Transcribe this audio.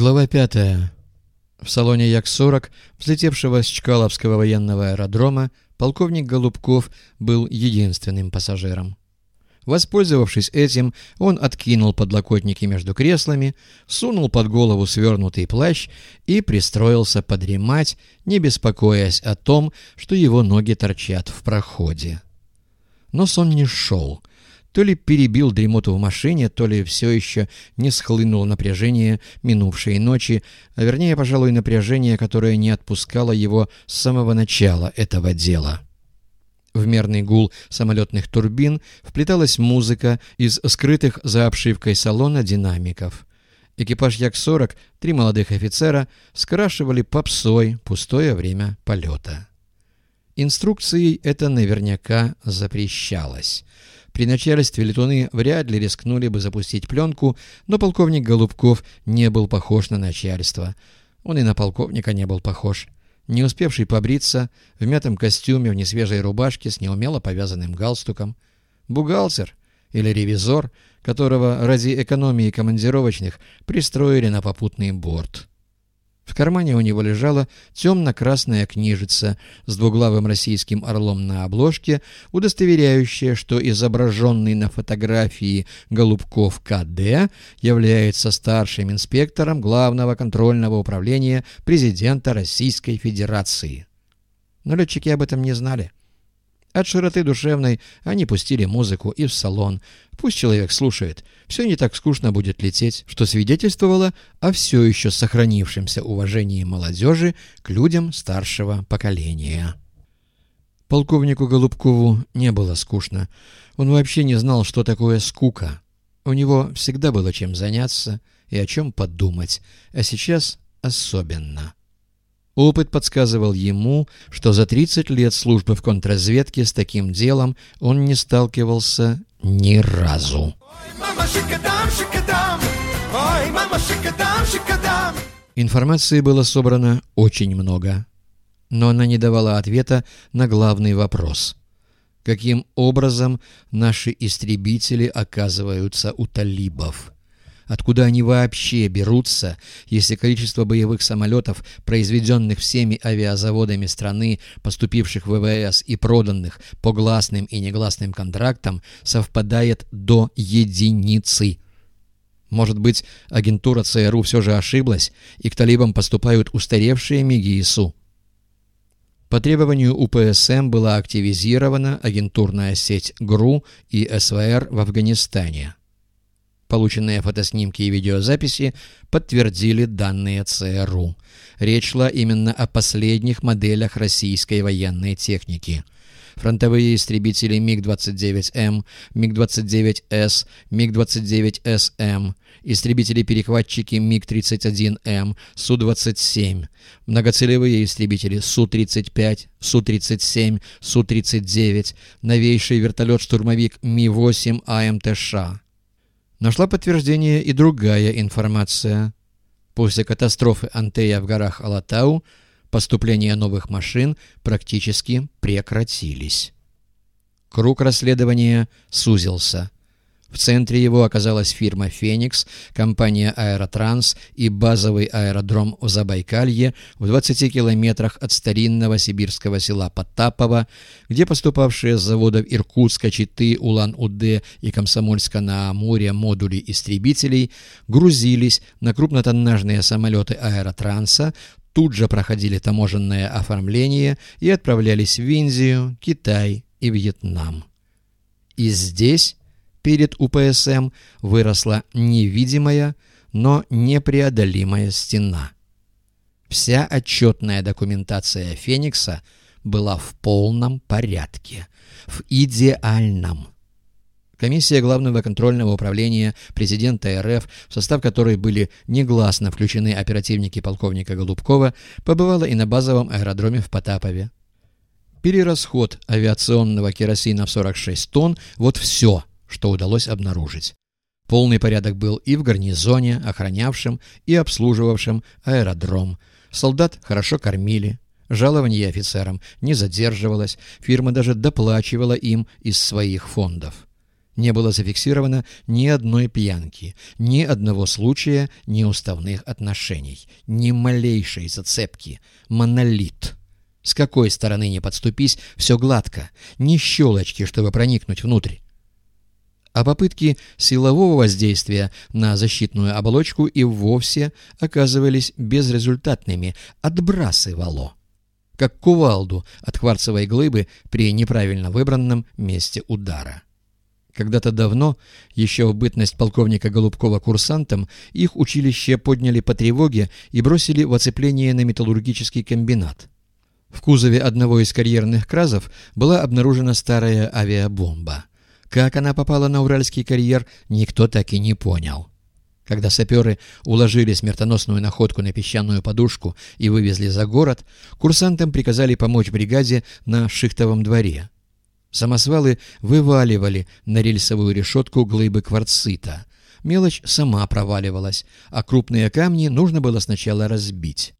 Глава пятая. В салоне Як-40, взлетевшего с Чкаловского военного аэродрома, полковник Голубков был единственным пассажиром. Воспользовавшись этим, он откинул подлокотники между креслами, сунул под голову свернутый плащ и пристроился подремать, не беспокоясь о том, что его ноги торчат в проходе. Но сон не шел — то ли перебил дремоту в машине, то ли все еще не схлынуло напряжение минувшей ночи, а вернее, пожалуй, напряжение, которое не отпускало его с самого начала этого дела. В мерный гул самолетных турбин вплеталась музыка из скрытых за обшивкой салона динамиков. Экипаж Як-40, три молодых офицера, скрашивали попсой пустое время полета. Инструкцией это наверняка запрещалось. При начальстве летуны вряд ли рискнули бы запустить пленку, но полковник Голубков не был похож на начальство. Он и на полковника не был похож. Не успевший побриться, в мятом костюме, в несвежей рубашке с неумело повязанным галстуком. Бухгалтер или ревизор, которого ради экономии командировочных пристроили на попутный борт. В кармане у него лежала темно-красная книжица с двуглавым российским орлом на обложке, удостоверяющая, что изображенный на фотографии Голубков КД является старшим инспектором Главного контрольного управления президента Российской Федерации. Но летчики об этом не знали. От широты душевной они пустили музыку и в салон. Пусть человек слушает. Все не так скучно будет лететь, что свидетельствовало о все еще сохранившемся уважении молодежи к людям старшего поколения. Полковнику Голубкову не было скучно. Он вообще не знал, что такое скука. У него всегда было чем заняться и о чем подумать, а сейчас особенно. Опыт подсказывал ему, что за 30 лет службы в контрразведке с таким делом он не сталкивался ни разу. Информации было собрано очень много, но она не давала ответа на главный вопрос. Каким образом наши истребители оказываются у талибов? Откуда они вообще берутся, если количество боевых самолетов, произведенных всеми авиазаводами страны, поступивших в ВВС и проданных по гласным и негласным контрактам, совпадает до единицы? Может быть, агентура ЦРУ все же ошиблась, и к талибам поступают устаревшие МИГИ По требованию УПСМ была активизирована агентурная сеть ГРУ и СВР в Афганистане. Полученные фотоснимки и видеозаписи подтвердили данные ЦРУ. Речь шла именно о последних моделях российской военной техники. Фронтовые истребители МиГ-29М, МиГ-29С, МиГ-29СМ, истребители-перехватчики МиГ-31М, Су-27, многоцелевые истребители Су-35, Су-37, Су-39, новейший вертолет-штурмовик Ми-8 АМТШ. Нашла подтверждение и другая информация. После катастрофы Антея в горах Алатау поступления новых машин практически прекратились. Круг расследования сузился. В центре его оказалась фирма «Феникс», компания «Аэротранс» и базовый аэродром в Забайкалье в 20 километрах от старинного сибирского села Потапово, где поступавшие с заводов Иркутска, Читы, Улан-Удэ и Комсомольска-на-Амуре модули истребителей грузились на крупнотоннажные самолеты «Аэротранса», тут же проходили таможенное оформление и отправлялись в Индию, Китай и Вьетнам. И здесь перед УПСМ выросла невидимая, но непреодолимая стена. Вся отчетная документация «Феникса» была в полном порядке, в идеальном. Комиссия Главного контрольного управления президента РФ, в состав которой были негласно включены оперативники полковника Голубкова, побывала и на базовом аэродроме в Потапове. Перерасход авиационного керосина в 46 тонн – вот все – что удалось обнаружить. Полный порядок был и в гарнизоне, охранявшем и обслуживавшем аэродром. Солдат хорошо кормили, жалование офицерам не задерживалось, фирма даже доплачивала им из своих фондов. Не было зафиксировано ни одной пьянки, ни одного случая неуставных отношений, ни малейшей зацепки. Монолит. С какой стороны не подступись, все гладко, ни щелочки, чтобы проникнуть внутрь. А попытки силового воздействия на защитную оболочку и вовсе оказывались безрезультатными, отбрасывало. Как кувалду от кварцевой глыбы при неправильно выбранном месте удара. Когда-то давно, еще в бытность полковника Голубкова курсантом, их училище подняли по тревоге и бросили в оцепление на металлургический комбинат. В кузове одного из карьерных кразов была обнаружена старая авиабомба. Как она попала на Уральский карьер, никто так и не понял. Когда саперы уложили смертоносную находку на песчаную подушку и вывезли за город, курсантам приказали помочь бригаде на шихтовом дворе. Самосвалы вываливали на рельсовую решетку глыбы кварцита. Мелочь сама проваливалась, а крупные камни нужно было сначала разбить.